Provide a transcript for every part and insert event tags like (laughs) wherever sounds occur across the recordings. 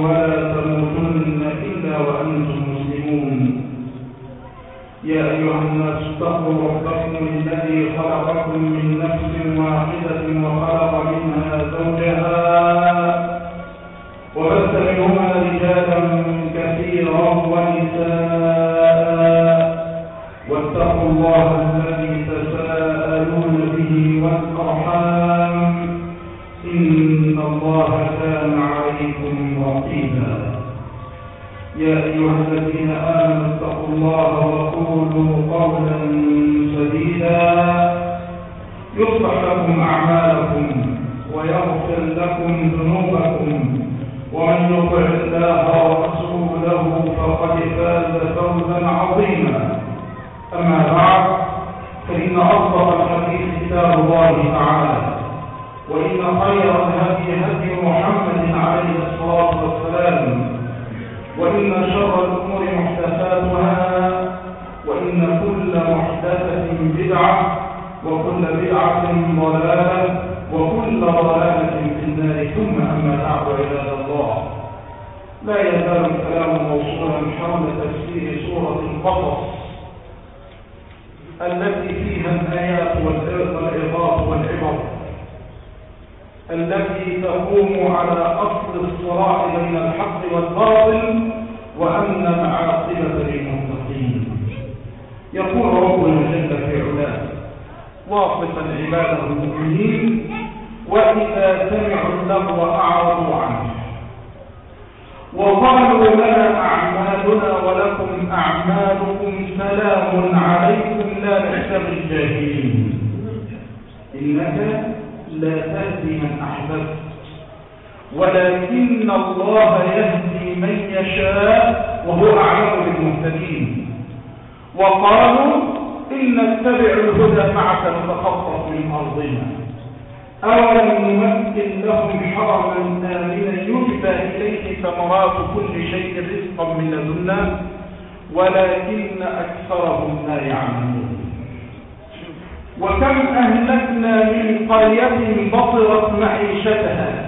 ولا تموتن إلا وأنتم مسلمون. يا أيها الناس اتقوا يصلح لكم أعمالكم ويغفر لكم ذنوبكم. يشاء وهو أعلم بالمهتدين وقالوا إن نتبع الهدى معك نتخطف من أرضنا. أولم نمكن لهم حرما آمنا يجبى إليه ثمرات كل شيء رزقا من لدنا ولكن أكثرهم لا يعلمون. وكم أهلكنا من قرية بطرت معيشتها.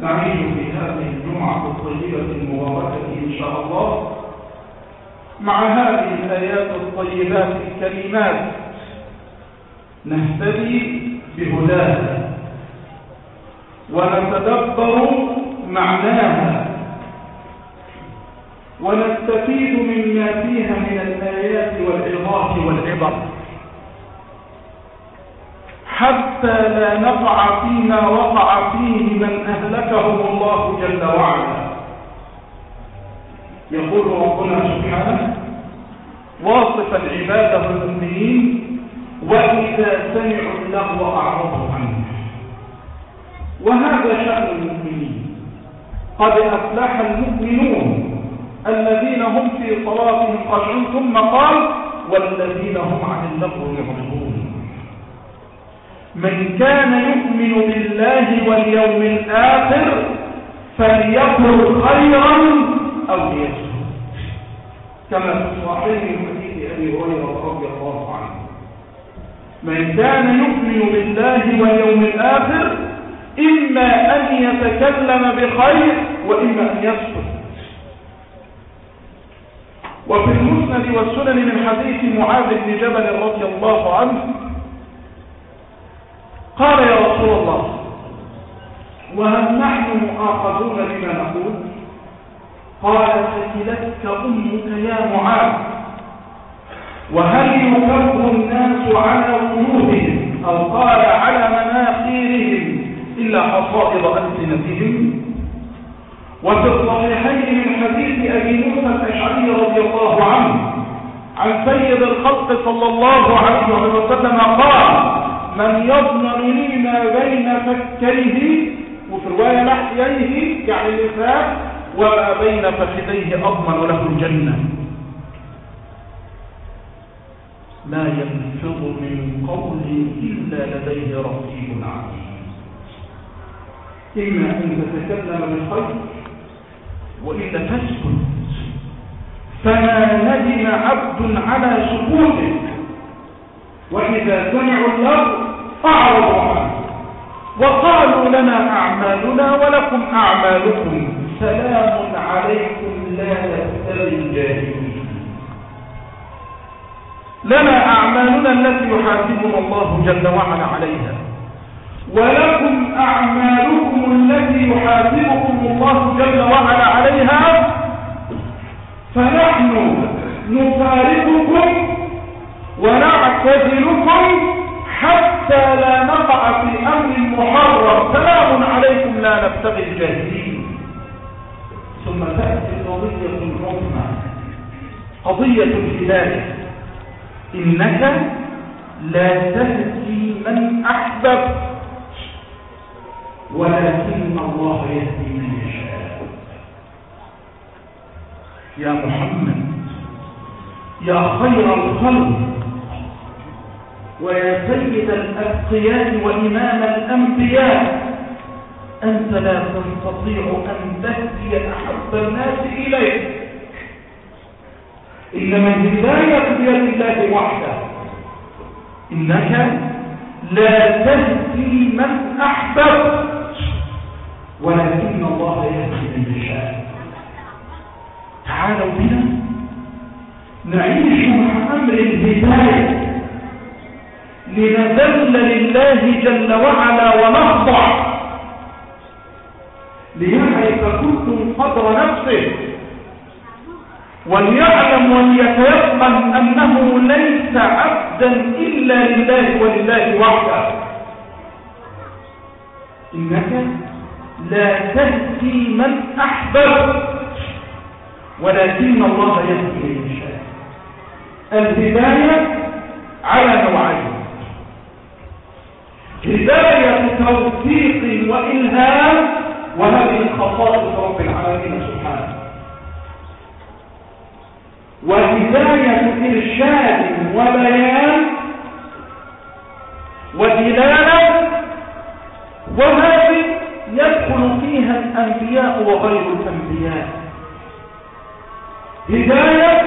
نعيش في هذه الجمعة الطيبة المباركة إن شاء الله. مع هذه الآيات الطيبات الكريمات نهتدي بهداها. ونتدبر معناها. ونستفيد مما فيها من الآيات والعظات والعبر. حتى لا نقع فيما وقع فيه من أهلكهم الله جل وعلا. يقول ربنا سبحانه واصفا عباده المؤمنين وإذا سمعوا اللغو أعرضوا عنه. وهذا شأن المؤمنين. قد أفلح المؤمنون الذين هم في صلاتهم خشعون ثم قال والذين هم عن اللغو معرضون من كان يؤمن بالله واليوم الآخر فليقل خيرا أو ليسكت كما في صحيح حديث أبي هريرة رضي الله عنه. من كان يؤمن بالله واليوم الآخر إما أن يتكلم بخير وإما أن يسكت وفي المسند والسنن من حديث معاذ بن جبل رضي الله عنه قال يا رسول الله وهل نحن مؤاخذون بما نقول؟ قال سكلتك أمك يا معاذ وهل يكب الناس على وجوههم أو قال على مناخيرهم إلا حصائد ألسنتهم؟ وفي الصحيحين من حديث أبي موسى الأشعري رضي الله عنه عن سيد الخلق صلى الله عليه وسلم قال من يضمن لي ما بين فكيه وفي رواية لحييه يعني اللسان وما بين فخذيه أضمن له الجنة. ما ينفض من قول إلا لديه رقيب عظيم إما أن تتكلم بالخير وإلا تسكت فما ندم عبد على سكوته. وإذا سمعوا اللغو أعرضوا عنه وقالوا لنا أعمالنا ولكم أعمالكم. سلام عليكم لا تبتغي الجاهلين. لنا أعمالنا التي يحاسبنا الله جل وعلا عليها. ولكم أعمالكم التي يحاسبكم الله جل وعلا عليها. فنحن نفارقكم ونعتذركم حتى لا نقع في أمر محرم. سلام عليكم لا نبتغي الجاهلين. ثم تأتي قضية عظمى قضية الهداية إنك لا تهدي من أحببت ولكن الله يهدي من يشاء. يا محمد يا خير الخلق ويا سيد الأتقياء وإمام الأنبياء أنت لا تستطيع أن تهدي أحب الناس إليك. إنما الهداية بيد الله وحده. إنك لا تهدي من أحببت ولكن الله يهدي من يشاء. تعالوا بنا. نعيش مع أمر الهداية. لنذل لله جل وعلا ونخضع. ليعرف كل قدر نفسه. وليعلم وليتيقن أنه ليس عبدا إلا لله ولله وحده. إنك لا تهدي من أحبب ولكن الله يهدي من يشاء. الهداية على نوعين. هداية توفيق وإلهام وهذه خصائص رب العالمين سبحانه. وهداية إرشاد وبيان ودلالة وهذه يدخل فيها الأنبياء وغير الأنبياء. هداية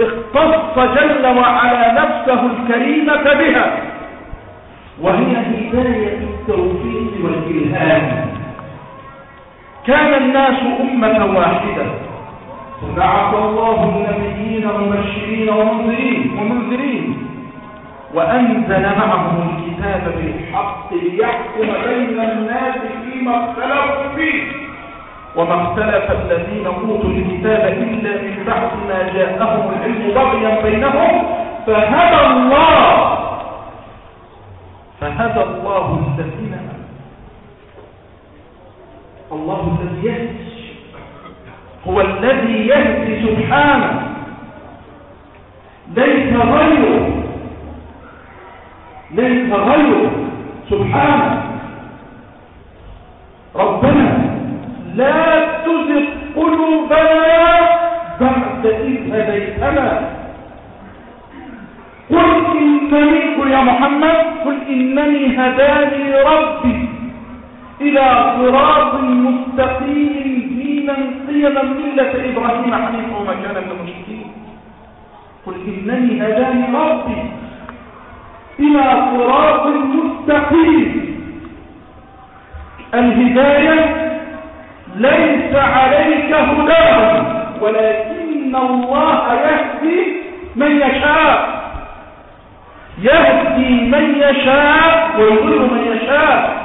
اختص جل وعلا نفسه الكريمة بها. وهي هداية التوفيق والإلهام. كان الناس أمة واحدة. فبعث الله النبيين مبشرين ومنذرين ومنذرين وأنزل معهم الكتاب بالحق ليحكم بين الناس فيما اختلفوا فيه. وما اختلف الذين أوتوا الكتاب إلا من بعد ما جاءهم العلم بغيا بينهم. فهدى الله فهدى الله الذين الله الذي يهدي. هو الذي يهدي سبحانه. ليس غيره. ليس غيره. سبحانه. ربنا لا تزغ قلوبنا بعد إذ هديتنا. قل إنني قل يا محمد قل إنني هداني ربي إلى صراط مستقيم دينا قيما ملة إبراهيم حنيفا وما كان من المشركين. قل إنني هداني ربي إلى صراط مستقيم. الهداية ليس عليك هداهم ولكن الله يهدي من يشاء. يهدي من يشاء ويضل من يشاء.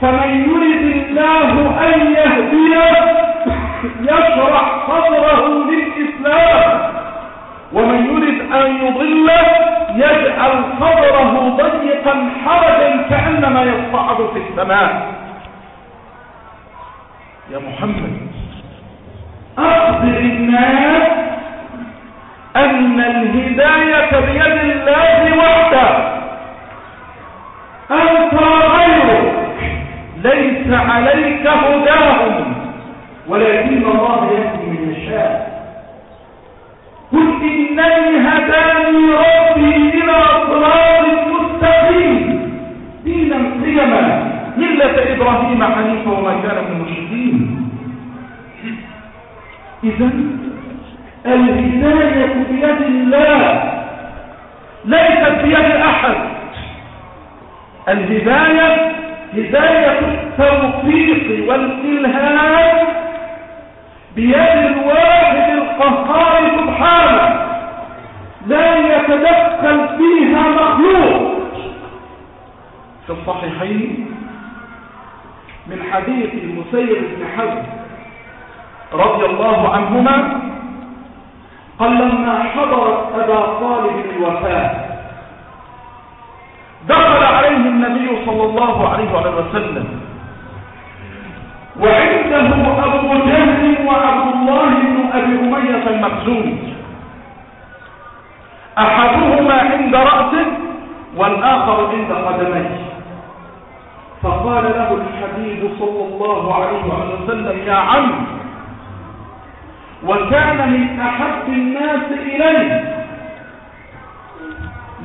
فمن يرد الله أن يهديه يشرح صدره للإسلام. ومن يرد أن يضله يجعل صدره ضيقا حرجا كأنما يصعد في السماء. يا محمد أخبر الناس أن الهداية بيد الله وحده. أنت غيرك. ليس عليك هداهم. ولكن الله يهدي من يشاء. قل إنني هداني ربي إلى صراط مستقيم. دينا قيما. ملة إبراهيم حنيفا وما كان من المشركين. إذا الهداية بيد الله ليست بيد أحد. الهداية هداية التوفيق والإلهام بيد الواحد القهار سبحانه لا يتدخل فيها مخلوق. في الصحيحين من حديث المسير بن حزم رضي الله عنهما قال لما حضرت أبا طالب الوفاة دخل عليه النبي صلى الله عليه وسلم. وعنده أبو جهل وعبد الله بن أبي أمية المخزومي أحدهما عند رأسه والآخر عند قدميه. فقال له الحبيب صلى الله عليه وسلم يا عم وكان من أحب الناس إليه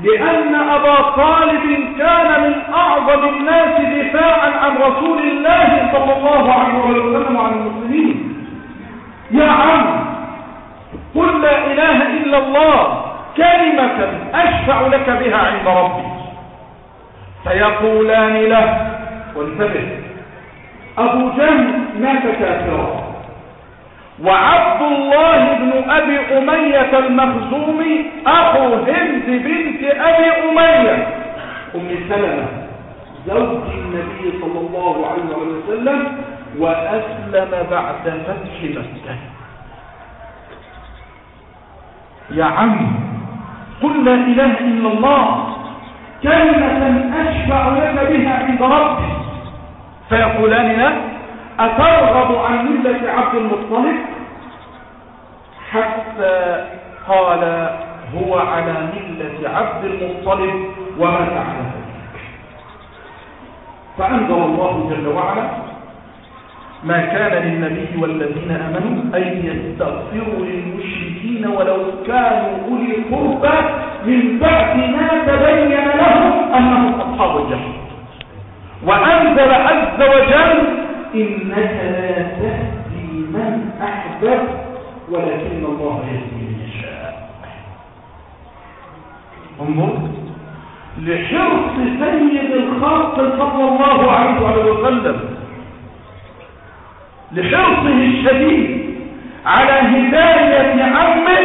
لأن أبا طالب كان من أعظم الناس دفاعا عن رسول الله صلى الله عليه وسلم وعن المسلمين. يا عم قل لا إله إلا الله كلمة أشفع لك بها عند ربي. فيقولان له وانتبه أبو جهل مات كافرا. وعبد الله بن أبي أمية المخزومي أخو هند بنت أبي أمية. أم سلمة زوج النبي صلى الله عليه وسلم وأسلم بعد فتح مكة. يا عم قل لا إله إلا الله كلمة أشفع لك بها عند ربي فيقولان له أترغب عن ملة عبد المطلب؟ حتى قال هو على ملة عبد المطلب وما على فأنزل الله جل وعلا ما كان للنبي والذين أمنوا أن يستغفروا للمشركين ولو كانوا أولي قربى من بعد ما تبين لهم أنهم أصحاب الجحيم. وأنزل عز وجل إنك لا تهدي من أحببت ولكن الله يهدي من يشاء. انظر لحرص سيد الخلق صلى الله عليه وسلم لحرصه الشديد على هداية عمه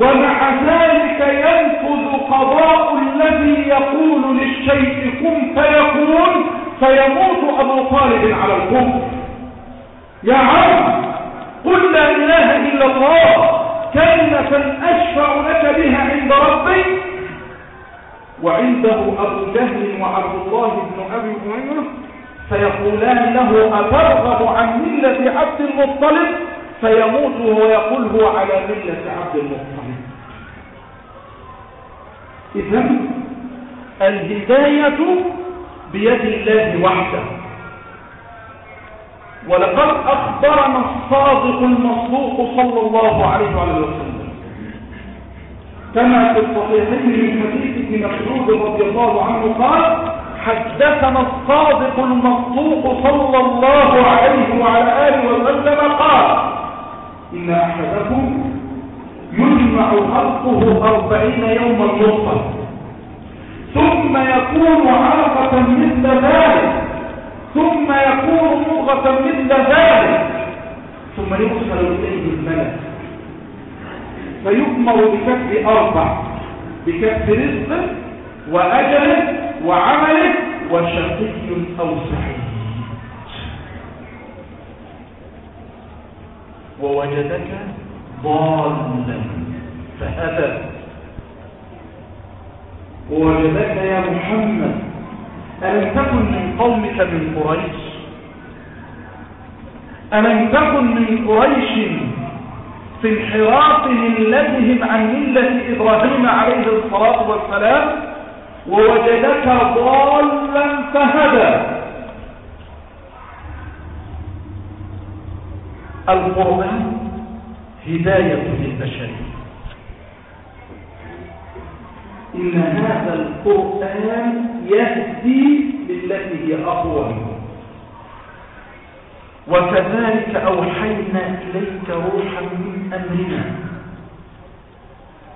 ومع ذلك ينفذ قضاء الذي يقول للشيء كن فيكون فيموت أبو طالب على الكفر. يا عم قل لا إله إلا الله كلمة أشفع لك بها عند ربي وعنده أبو جهل وعبد الله بن أبي أمية فيقولان له أترغب عن ملة عبد المطلب؟ فيموت ويقول هو على ملة عبد المطلب. إذا الهداية بيد الله وحده. ولقد أخبرنا الصادق المصدوق صلى الله عليه وسلم. كما في الصحيحين من حديث ابن مسعود رضي الله عنه قال حدثنا الصادق المصدوق صلى الله عليه وعلى آله وسلم قال إن أحدكم يجمع خلقه أربعين يوما نطفة ثم يكون علقة مثل ذلك. ثم يكون مضغة مثل ذلك. ثم يرسل إليه الملك. فيؤمر بكف أربع. بكف رزق وأجله وعمله وشقي أو سعيد. ووجدك ضالا فهدى. ووجدك يا محمد ألم تكن من قومك من قريش؟ ألم تكن من قريش في انحرافهم الذهم عن ملة إبراهيم عليه الصلاة والسلام ووجدك ضالا فهدى؟ القرآن هداية للبشرية إن هذا القرآن يهدي للتي هي أقوى وكذلك أوحينا إليك روحا من أمرنا.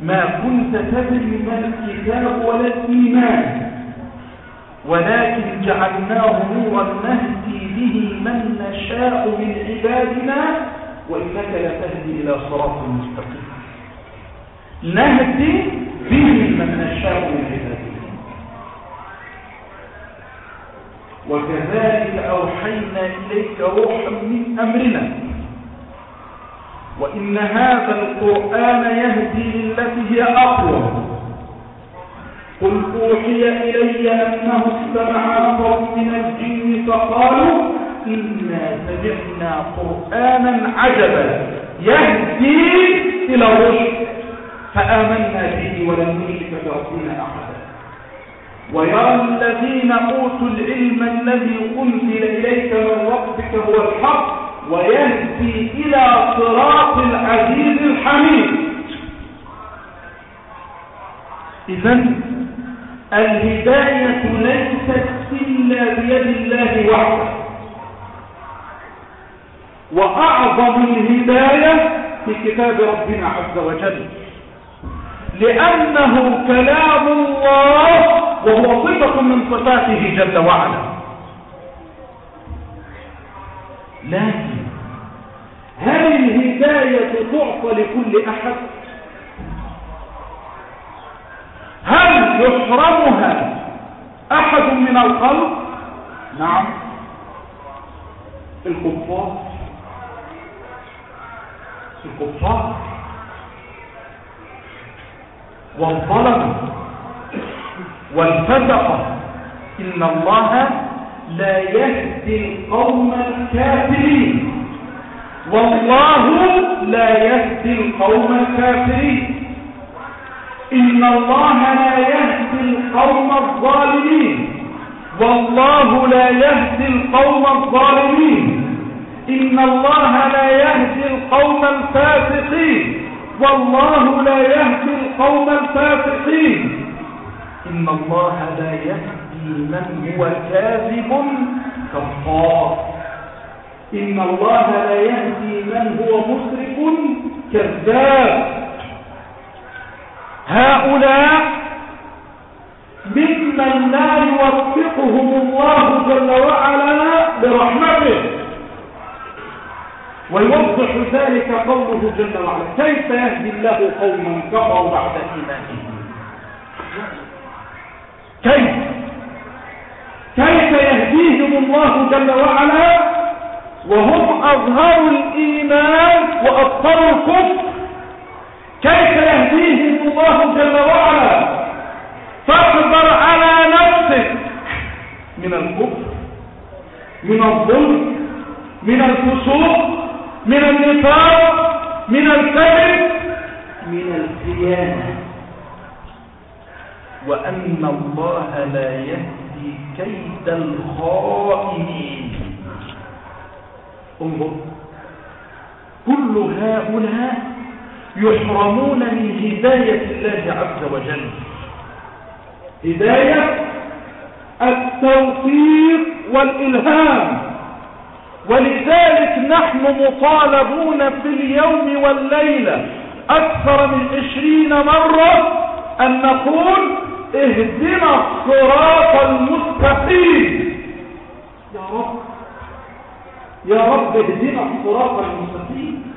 ما كنت تدري ما الكتاب ولا الإيمان ولكن جعلناه نورا نهدي به من نشاء من عبادنا وإنك لتهدي إلى صراط مستقيم. نهدي به من نشاء من وكذلك أوحينا إليك روحا من أمرنا. وإن هذا القرآن يهدي للتي هي أقوى. قل أوحي إلي أنه استمع نفر من الجن فقالوا إنا سمعنا قرآنا عجبا يهدي إلى الرشد. فآمنا به ولم نشرك بربنا أحدا. ويرى الذين أوتوا العلم الذي أنزل إليك من ربك هو الحق ويهدي إلى صراط العزيز الحميد. إذا الهداية ليست إلا بيد الله وحده. وأعظم الهداية في كتاب ربنا عز وجل لأنه كلام الله وهو صفة من صفاته جل وعلا. لكن هل الهداية تعطى لكل أحد؟ هل يحرمها أحد من الخلق؟ نعم. الكفار. الكفار. والظلم والفسق إن الله لا يهدي القوم الكافرين. والله لا يهدي القوم الكافرين. إن الله لا يهدي القوم الظالمين. والله لا يهدي القوم الظالمين. إن الله لا يهدي القوم الفاسقين. والله لا يهدي القوم الفاسقين. إن الله لا يهدي من هو كاذب كفار. إن الله لا يهدي من هو مسرف كذاب. هؤلاء ممن لا يوفقهم الله جل وعلا برحمته. ويوضح ذلك قوله جل وعلا. كيف يهدي الله قوما كفروا بعد إيمانهم؟ كيف؟ كيف يهديهم الله جل وعلا؟ وهم أظهروا الإيمان وأبطلوا الكفر. كيف يهديهم الله جل وعلا؟ فاصبر على نفسك من الكفر من الظلم من الفسوق. من النفاق من الكذب من الخيانة. وأن الله لا يهدي كيد الخائنين. انظر. كل هؤلاء يحرمون من هداية الله عز وجل. هداية التوفيق والإلهام. ولذلك نحن مطالبون في اليوم والليلة أكثر من عشرين مرة أن نقول اهدنا الصراط المستقيم. يا رب. يا رب اهدنا الصراط المستقيم.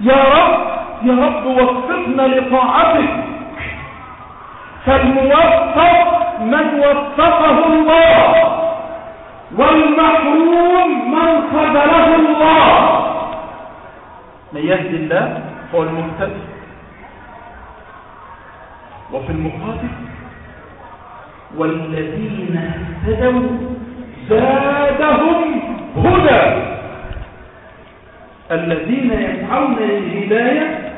يا رب يا رب وفقنا لطاعتك. فالموفق من وفقه الله. والمحروم من خذله الله. من يهدي الله هو المهتد وفي المقابل والذين اهتدوا زادهم هدى. الذين يسعون للهداية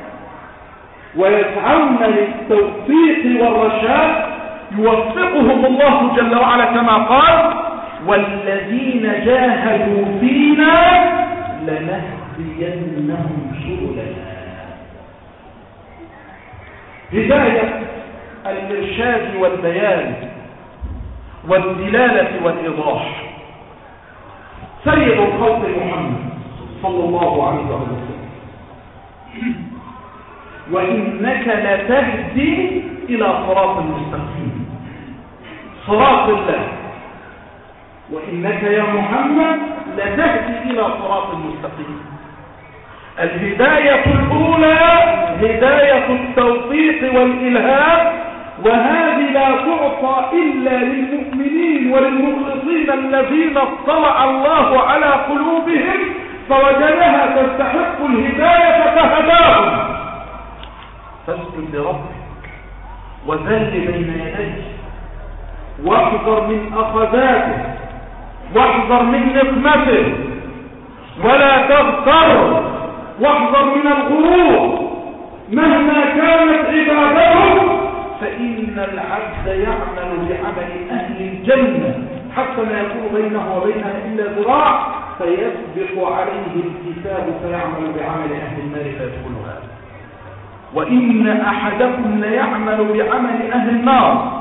ويسعون للتوفيق والرشاد يوفقهم الله جل وعلا كما قال والذين جاهدوا فينا لنهدينهم سبلنا. هداية الإرشاد والبيان والدلالة والإيضاح. سيد الخلق محمد صلى الله عليه وسلم. وإنك لتهدي إلى صراط المستقيم صراط الله. وإنك يا محمد لتهدي إلى صراط المستقيم الهداية الأولى هداية التوفيق والإلهام وهذه لا تعطى إلا للمؤمنين وللمخلصين الذين اطلع الله على قلوبهم فوجدها تستحق الهداية فهداهم. فاسجد لربك وذل بين يديه واحذر من أخذاته واحذر من نقمته ولا تغتر. واحذر من الغرور. مهما كانت عبادته فإن العبد يعمل بعمل أهل الجنة. حتى لا يكون بينه وبينها إلا ذراع فيسبق عليه الكتاب فيعمل بعمل أهل النار فيدخلها. وإن أحدكم ليعمل بعمل أهل النار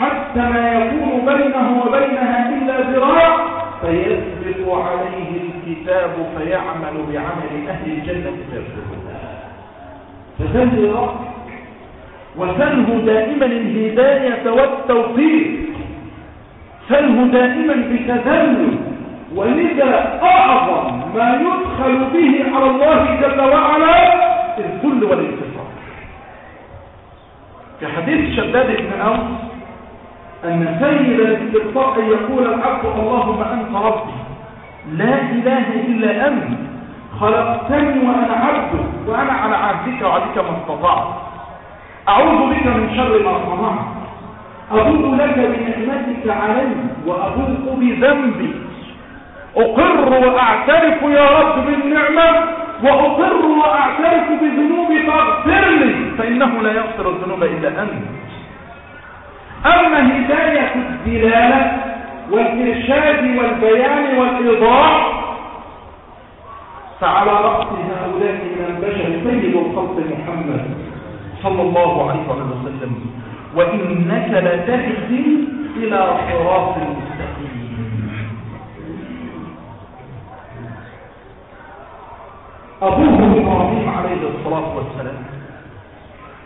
حتى ما يكون بينه وبينها إلا ذراع فيسبق عليه الكتاب فيعمل بعمل أهل الجنة فيدخلها فسل ربك وسله دائما الهداية والتوفيق. سله دائما بتذلل ولذا أعظم ما يدخل به على الله جل وعلا الذل والانتصار. في حديث شداد بن أوس أن سيد الاستغفار أن يقول العبد اللهم أنت ربي لا إله إلا أنت خلقتني وأنا عبدك وأنا على عهدك وعدك ما استطعت. أعوذ بك من شر ما صنعت. أبوء لك بنعمتك علي وأبوء بذنبي. أقر وأعترف يا رب بالنعمة وأقر وأعترف بذنوبي فاغفر لي فإنه لا يغفر الذنوب إلا أنت. أما هداية الدلالة والإرشاد والبيان والإيضاح فعلى رأس هؤلاء من البشر سيد الخلق محمد صلى الله عليه وسلم وإنك لتهدي إلى صراط مستقيم. أبوه إبراهيم عليه الصلاة والسلام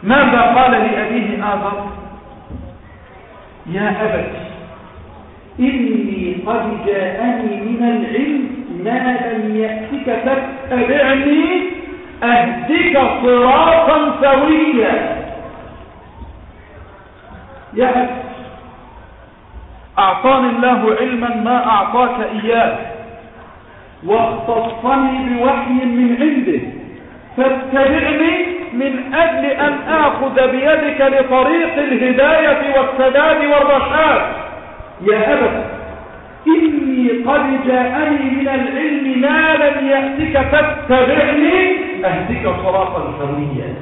ماذا قال لأبيه آذر؟ يا أبت إني قد جاءني من العلم ما لم يأتك فاتبعني أهدك صراطا سويا. يا أبت أعطاني الله علما ما أعطاك إياه واختصني بوحي من عنده فاتبعني من أجل أن آخذ بيدك لطريق الهداية والسداد والرشاد. يا أبت إني قد جاءني من العلم ما لم يأتك فاتبعني. أهدك صراطا سويا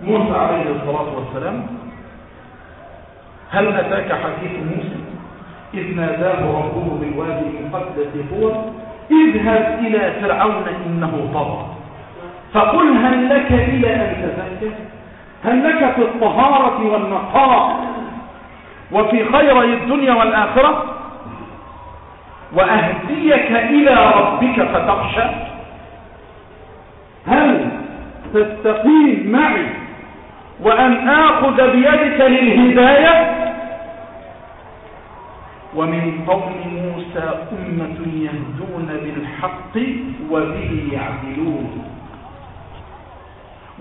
موسى عليه الصلاة والسلام هل أتاك حديث موسى؟ إذ ناداه ربه بالوادي المقدس هو اذهب إلى فرعون إنه طغى. فقل هل لك إلى أن تزكى هل لك في الطهارة والنقاء وفي خيري الدنيا والآخرة؟ وأهديك إلى ربك فتخشى. هل تستقيم معي وأن آخذ بيدك للهداية؟ ومن قوم موسى أمة يهدون بالحق وبه يعدلون.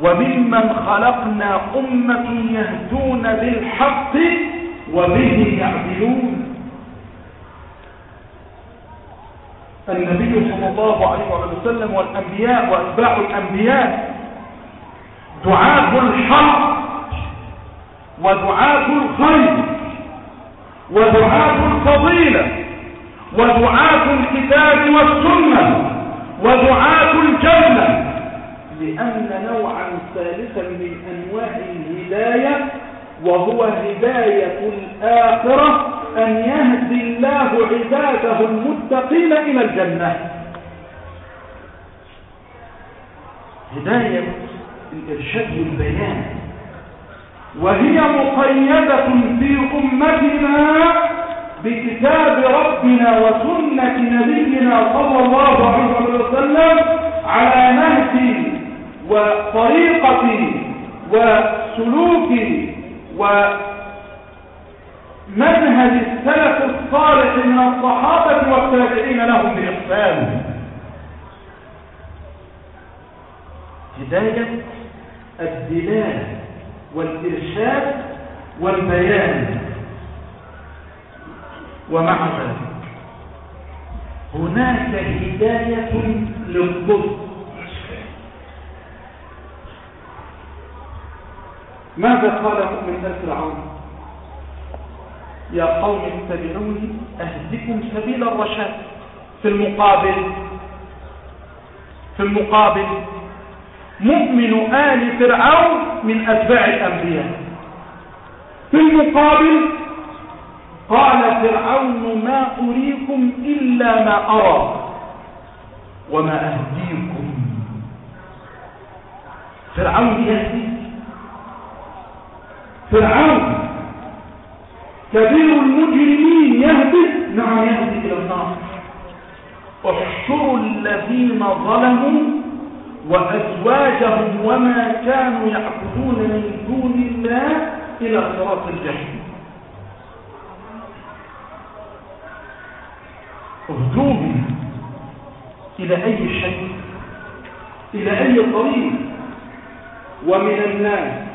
وممن خلقنا أمة يهدون بالحق وبه يعدلون. النبي صلى الله عليه وسلم والأنبياء وأتباع الأنبياء دعاة الحق ودعاة الخير ودعاة الفضيلة ودعاة الكتاب والسنة ودعاة الجنة لأن نوعا ثالثا من أنواع الهداية وهو هداية الآخرة أن يهدي الله عباده المتقين إلى الجنة. هداية الإرشاد والبيان. وهي مقيدة في أمتنا بكتاب ربنا وسنة نبينا صلى الله عليه وسلم على نهج وطريقة وسلوك ومنهج السلف الصالح من الصحابة والتابعين لهم بإحسان. هداية الدلالة والإرشاد والبيان ومع ذلك هناك هداية للضد ماذا قال مؤمن فرعون؟ يا قوم اتبعوني أهدكم سبيل الرشاد. في المقابل في المقابل مؤمن آل فرعون من أتباع الأنبياء. في المقابل قال فرعون ما أريكم إلا ما أرى وما أهديكم. فرعون يهدي. فرعون. كبير المجرمين يهدي. نعم يهدي إلى النار. احشروا الذين ظلموا وأزواجهم وما كانوا يعبدون من دون الله إلى صراط الجحيم. اهدوهم إلى أي شيء؟ إلى أي طريق؟ ومن الناس.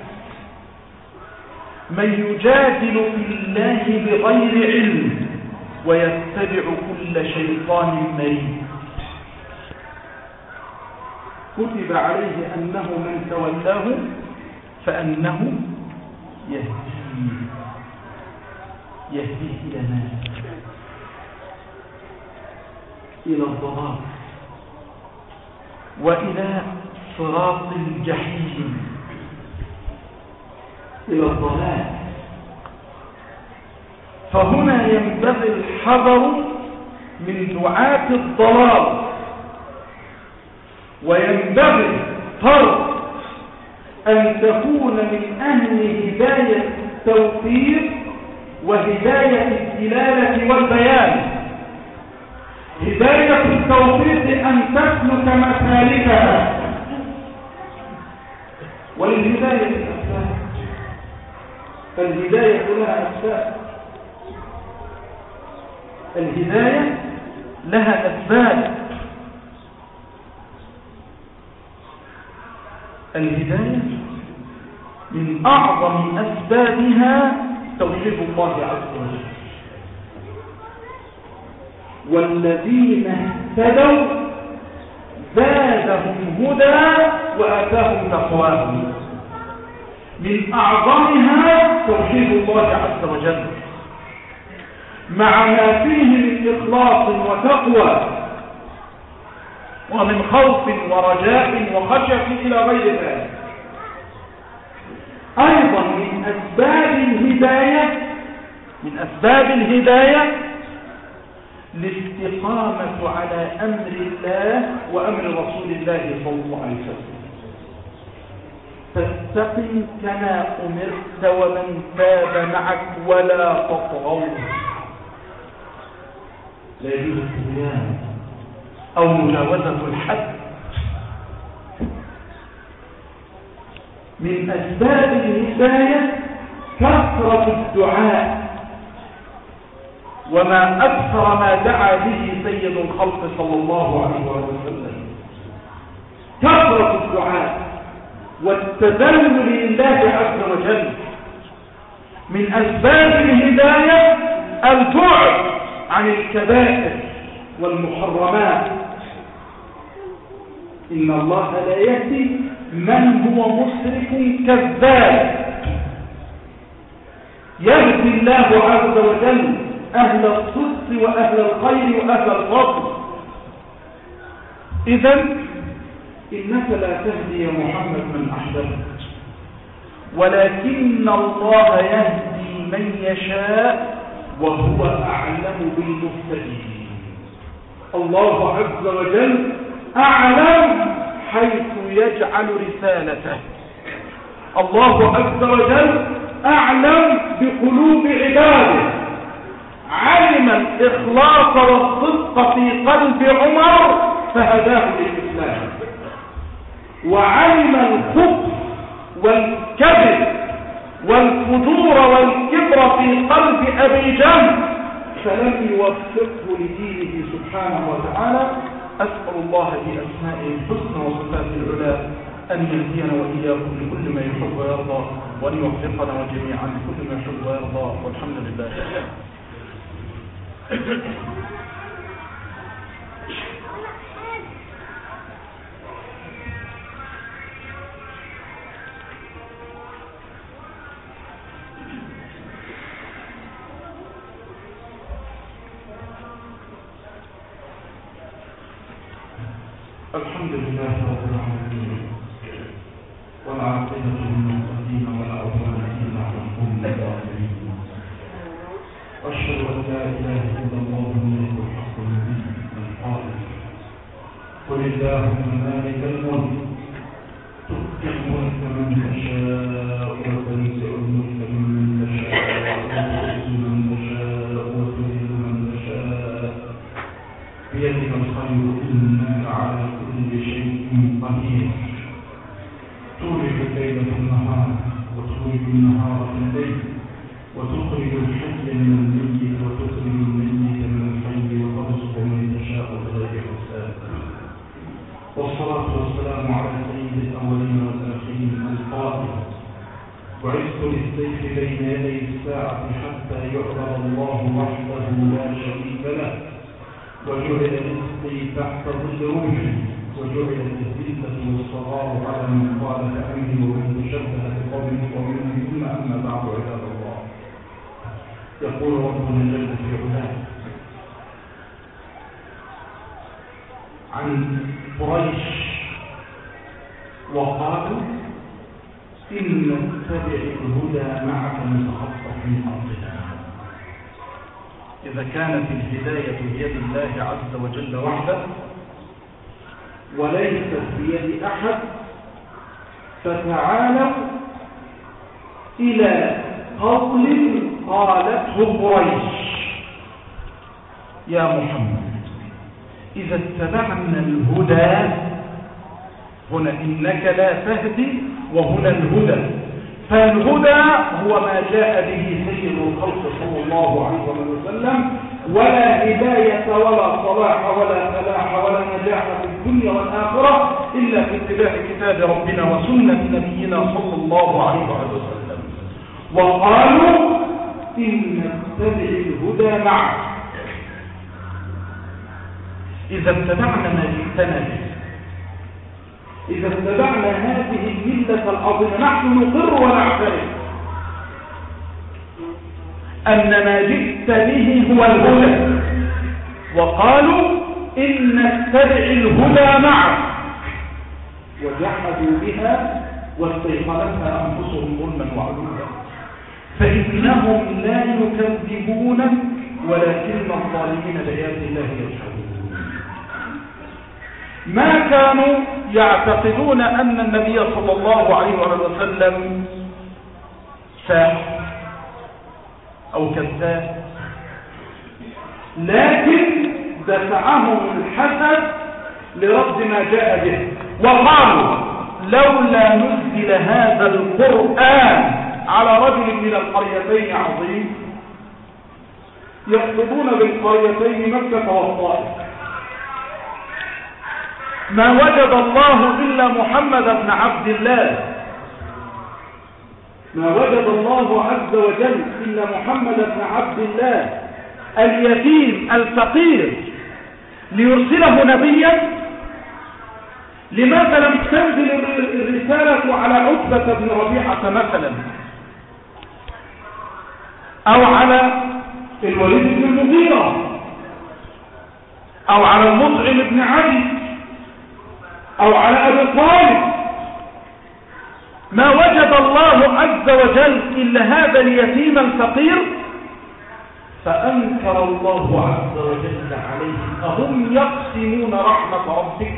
من يجادل في الله بغير علم ويتبع كل شيطان مريد كتب عليه أنه من تولاه فأنه يهدي يهدي إلى ماذا إلى الضلال وإلى صراط الجحيم. إلى الضلال. فهنا ينبغي الحذر من دعاة الضلال. وينبغي فرض أن تكون من أهل هداية التوفيق وهداية الدلالة والبيان. هداية التوفيق أن تسلك مسالكها. والهداية فالهداية لها أسباب. الهداية لها أسباب. الهداية من أعظم أسبابها توحيد الله عز وجل. والذين اهتدوا زادهم هدى وآتاهم تقواهم. من أعظمها توحيد الله عز وجل. مع ما فيه من إخلاص وتقوى ومن خوف ورجاء وخشية إلى غير ذلك. أيضا من أسباب الهداية من أسباب الهداية الاستقامة على أمر الله وأمر رسول الله صلى الله عليه وسلم. فاستقم كما أمرت ومن تاب معك ولا تطغوا لا يجوز الطغيان أو مجاوزة الحد. من أسباب الهداية كثرة الدعاء. وما أكثر ما دعا به سيد الخلق صلى الله عليه وسلم. كثرة الدعاء. والتذلل لله عز وجل من أسباب الهداية البعد عن الكبائر والمحرمات. إن الله لا يهدي من هو مسرف كذاب. يهدي الله عز وجل أهل الصدق وأهل الخير وأهل الفضل. إذا إنك لا تهدي محمد من أحببت. ولكن الله يهدي من يشاء وهو أعلم بالمهتدين. الله عز وجل أعلم حيث يجعل رسالته. الله عز وجل أعلم بقلوب عباده. علم الإخلاص والصدق في قلب عمر فهداه للإسلام. وعلم الخبث والكذب والفجور والكبر في قلب أبي جهل فلم يوفقه لدينه سبحانه وتعالى. أسأل الله بأسمائه الحسنى وصفاته العلى أن يهدينا وإياكم لكل ما يحب ويرضى وأن يوفقنا وجميعا لكل ما يحب ويرضى. والحمد لله. (laughs) الحمد لله رب العالمين. والعاقبة للمتقين ولا عدوان إلا على الظالمين. وأشهد أن لا إله إلا الله الملك الحق المبين القائل قل اللهم مالك الملك. تؤتي الملك من تشاء وتنزع الملك ممن تشاء وتعز من تشاء وتذل من تشاء بيدك الخير إنك على كل شيء قدير تولج الليل في النهار وتخرج النهار في الليل وتخرج الحي من الميت وتخرج الميت من الحي وترزق من تشاء بغير حساب والصلاة والسلام على سيد الأولين والآخرين القائل وعزت للسيف بين يدي الساعة حتى يعبر الله وحده لا شريك له وجعل رزقي تحت ظل روحي وجعلت الذلة والصغار على من قال كأمري ومن تشبه بقوم ومنهم ثم أما بعد عباد الله. يقول ربنا جل في عن قريش وقالوا إن نتبع الهدى معك نتخطف من أرضنا. إذا كانت الهداية بيد الله عز وجل وحده وليست بيد أحد فتعالوا إلى قول قالته قريش. يا محمد إذا اتبعنا الهدى هنا إنك لا تهدي وهنا الهدى. فالهدى هو ما جاء به سيد الخلق صلى الله عليه وسلم ولا هداية ولا صلاح ولا فلاح ولا نجاح في الدنيا والآخرة إلا في اتباع كتاب ربنا وسنة نبينا صلى الله عليه وسلم. وقالوا إن نتبع الهدى معك. إذا اتبعنا ما جئتنا به. إذا اتبعنا هذه الملة العظيمة نحن نقر ونعترف. أن ما جئت به هو الهدى. وقالوا إن نتبع الهدى معك. وجحدوا بها واستيقنتها أنفسهم ظلما وعلوا. فإنهم لا يكذبونك ولكن الظالمين بآيات الله يجحدون. ما كانوا يعتقدون أن النبي صلى الله عليه وسلم ساحر. أو كذاب. لكن دفعهم الحسد لرد ما جاء به. وقالوا لولا نزل هذا القرآن على رجل من القريتين عظيم يقصدون بالقريتين مكة والطائف. ما وجد الله إلا محمد بن عبد الله. ما وجد الله عز وجل إلا محمد بن عبد الله اليتيم الفقير ليرسله نبيا لماذا لم تنزل الرسالة على عتبة بن ربيعة مثلا. أو على الوليد بن المغيرة. أو على المطعم بن علي. أو على أبي طالب. ما وجد الله عز وجل إلا هذا اليتيم الفقير فأنكر الله عز وجل عليه. أهم يقسمون رحمة ربك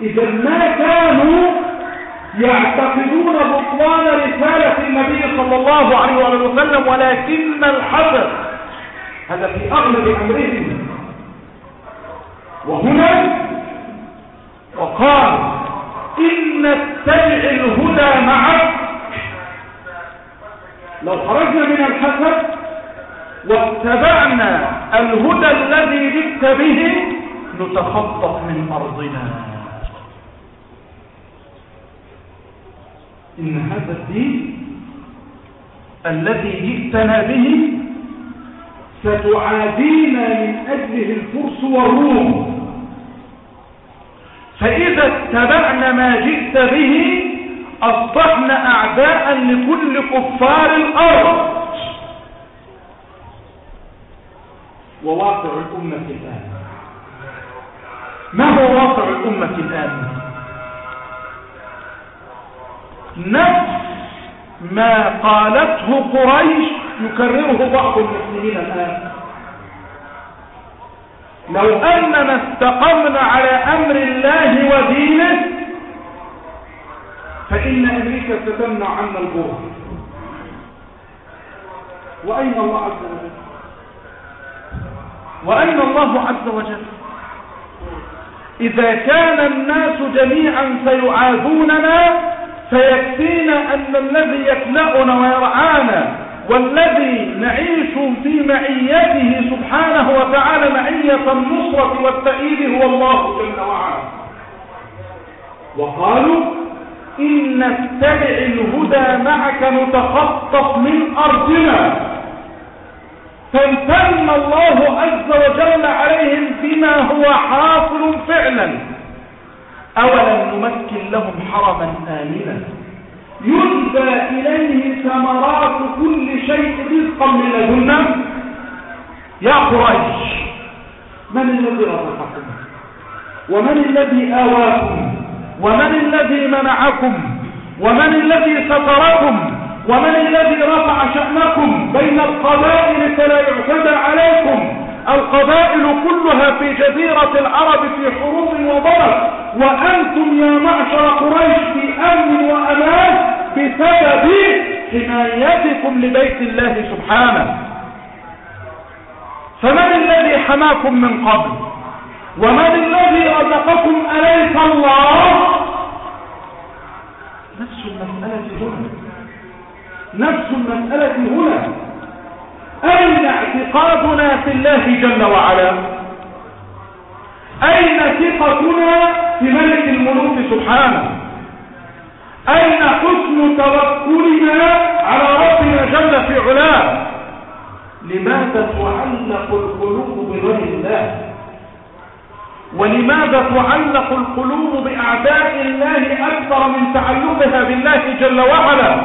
إذا ما كانوا يعتقدون بطلان رسالة النبي صلى الله عليه وسلم ولكن الحذر هذا في أغلب أمرهم. وهنا وقال إن نتبع الهدى معك. لو خرجنا من الحسد واتبعنا الهدى الذي جئت به نتخطف من أرضنا. إن هذا الدين الذي جئتنا به ستعادينا من أجله الفرس والروم فإذا اتبعنا ما جئت به أصبحنا أعداء لكل كفار الأرض. وواقع الأمة الآن. ما هو واقع الأمة الآن؟ نفس ما قالته قريش يكرره بعض المسلمين الآن. لو أننا استقمنا على أمر الله ودينه فإن أمريكا ستمنع عنا البر وأين الله عز وجل؟ وأين الله عز وجل؟ إذا كان الناس جميعا سيعادوننا فيكفينا أن الذي يكلأنا ويرعانا. والذي نعيش في معيته سبحانه وتعالى معية النصرة والتأييد هو الله جل وعلا. وقالوا إن نتبع الهدى معك نتخطف من أرضنا. فامتن الله عز وجل عليهم بما هو حاصل فعلا. أولم نمكن لهم حرما آمنا؟ ينبى إليه ثمرات كل شيء رزقا من لدنا. يا قريش من الذي رزقكم؟ ومن الذي آواكم؟ ومن الذي منعكم؟ ومن الذي ستركم ومن الذي رفع شأنكم؟ بين القبائل فلا يعتدى عليكم. القبائل كلها في جزيرة العرب في حروب وضرب. وأنتم يا معشر قريش في أمن وأمان. بسبب حمايتكم لبيت الله سبحانه. فمن الذي حماكم من قبل؟ ومن الذي رزقكم أليس الله؟ نفس المسألة هنا. نفس المسألة هنا. أين اعتقادنا في الله جل وعلا؟ أين ثقتنا في ملك الملوك سبحانه؟ أين حسن توكلنا على ربنا جل في علاه؟ لماذا تعلق القلوب بغير الله؟ ولماذا تعلق القلوب بأعداء الله أكثر من تعلقها بالله جل وعلا؟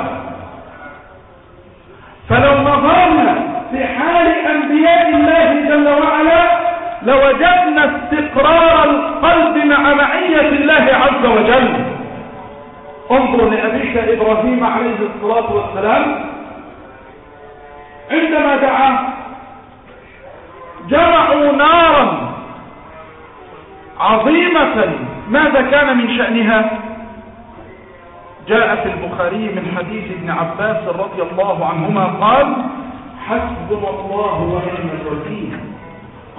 فلو نظرنا في حال أنبياء الله جل وعلا لوجدنا استقرار القلب مع معية الله عز وجل. انظر لأبيك إبراهيم عليه الصلاة والسلام. عندما دعا جمعوا نارا عظيمة. ماذا كان من شأنها؟ جاء في البخاري من حديث ابن عباس رضي الله عنهما قال حسبنا الله ونعم الوكيل.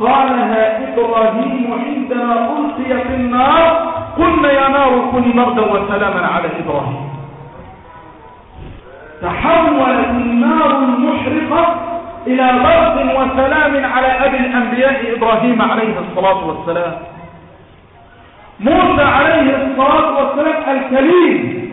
قالها إبراهيم عندما ألقي في النار قلنا يا نار كوني بردا وسلاما على إبراهيم. تحولت النار المحرقة إلى برد وسلام على أبي الأنبياء إبراهيم عليه الصلاة والسلام. موسى عليه الصلاة والسلام الكليم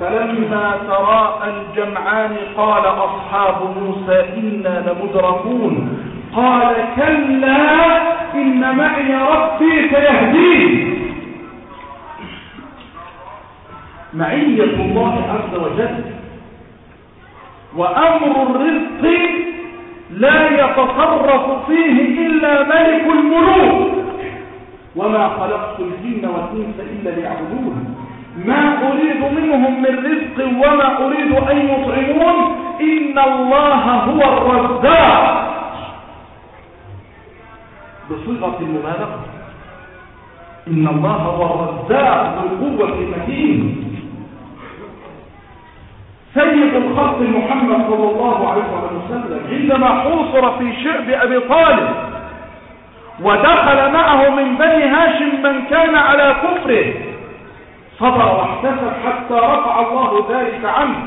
فلما تراءى الجمعان قال أصحاب موسى إنا لمدركون. قال كلا إن معي ربي سيهدين معية الله عز وجل وأمر الرزق لا يتصرف فيه إلا ملك الملوك. وما خلقت الجن والإنس إلا ليعبدون. ما أريد منهم من رزق وما أريد أن يطعمون. إن الله هو الرزاق. بصيغة المبالغة. إن الله هو الرزاق ذو القوة المتين. سيد الخلق محمد صلى الله عليه وسلم عندما حوصر في شعب أبي طالب ودخل معه من بني هاشم من كان على كفره صبر واحتسب حتى رفع الله ذلك عنه.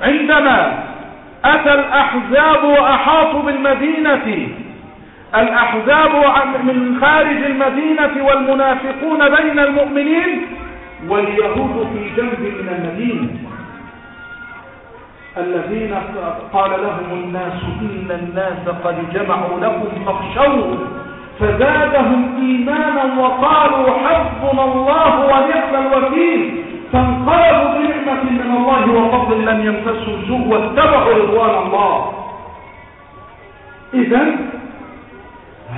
عندما أتى الأحزاب وأحاطوا بالمدينة الأحزاب من خارج المدينة والمنافقون بين المؤمنين واليهود في جنب من المدينة. الذين قال لهم الناس إن الناس قد جمعوا لكم فاخشوا فزادهم إيمانا وقالوا حسبنا الله ونعم الوكيل. فانقلبوا بنعمة من الله وفضل لم يمسسوا سوء واتبعوا رضوان الله. إذا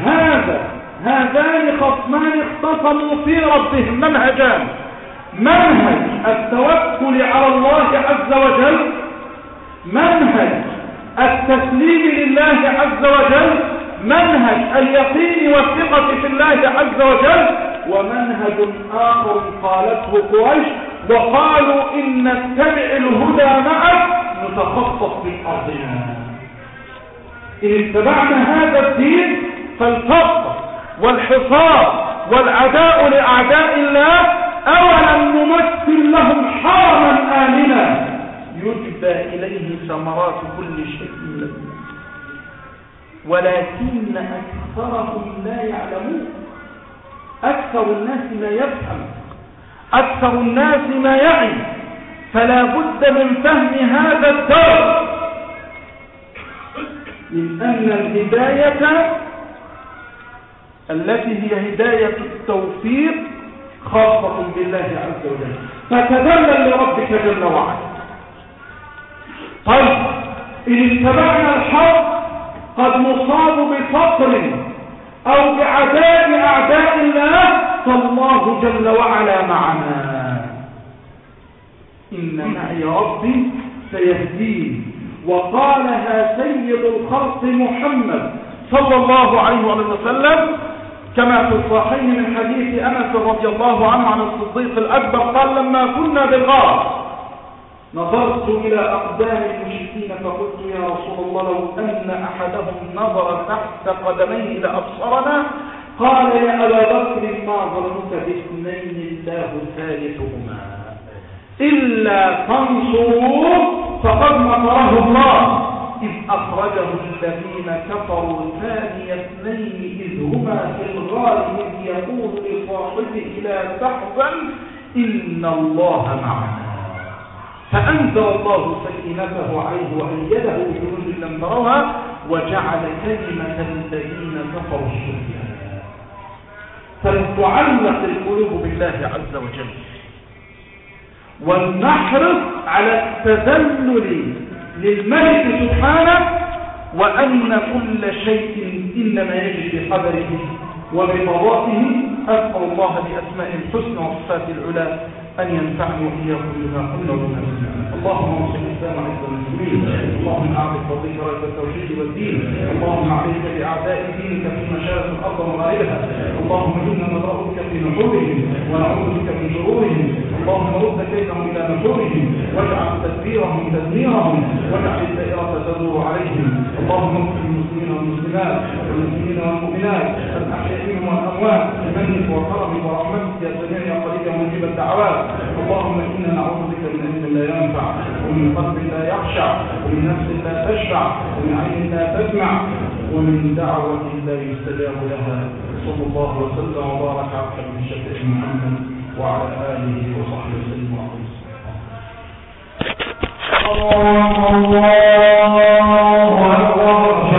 هذا هذان خصمان اختصموا في ربهم منهجان. منهج التوكل على الله عز وجل منهج التسليم لله عز وجل منهج اليقين والثقة في الله عز وجل ومنهج آخر قالته قريش وقالوا إن نتبع الهدى معك نتخصص أرضنا إن اتبعنا هذا الدين فالفقر والحصار والعداء لأعداء الله أولم نمثل لهم حرما آمنا. يجبى إليه ثمرات كل شيء. لذيذ ولكن أكثرهم لا يعلمون. أكثر الناس ما يفهم. أكثر الناس ما يعي. فلا بد من فهم هذا الدرس من أن الهداية التي هي هداية التوفيق خاصة بالله عز وجل. فتذلل لربك جل وعلا. طيب إن اتبعنا الحق قد نصاب بفقر أو بعداء أعداء الله فالله جل وعلا معنا. إن معي ربي سيهدين. وقالها سيد الخلق محمد صلى الله عليه وسلم كما في الصحيح من حديث أنس رضي الله عنه عن الصديق الأكبر قال لما كنا بالغار نظرت إلى أقدام المشركين فقلت يا رسول الله لو أن أحدهم نظر تحت قدميه لأبصرنا قال يا أبا بكر ما ظنك باثنين الله ثالثهما؟ إلا تنصروه فقد نصره الله. إذ أخرجه الذين كفروا ثاني اثنين إذ هما في الغار إذ يقول لصاحبه لا تحزن إن الله معنا. فأنزل الله سكينته عليه وأيده بجنود لم تروها وجعل كلمة الذين كفروا السفلى فلتعلق القلوب بالله عز وجل ولنحرص على التذلل للملك سبحانه وأن كل شيء إنما يجري بقدره وبقضائه أسأل الله بأسماء الحسنى وصفات العلا أن ينفعني وإياكم بما قلنا وما اللهم انصر الإسلام عز المسلمين. اللهم أعطي فضلك رأس التوحيد والدين. اللهم عليك بأعداء دينك في مشارق الأرض ومغاربها. اللهم إنا نضربك في نحورهم ونعوذ بك من شرورهم. اللهم رد كيدهم إلى نحورهم واجعل تدبيرهم تدميرهم واجعل الدائرة تدور عليهم. اللهم اغفر المسلمين والمسلمات والمسلمين والمؤمنات الأحياء منهم والأموات بمنك وكرمك ورحمتك يا سميع يا قريب يا مجيب الدعوات. اللهم إنا نعوذ بك من علم لا ينفع ومن قلب لا يخشع ومن نفس لا تشفع ومن عين لا تسمع ومن دعوة لا يستجاب لها. صلى الله وسلم وبارك على خير محمد. وعلى آله وصحبه وسلم. وعلى الله الله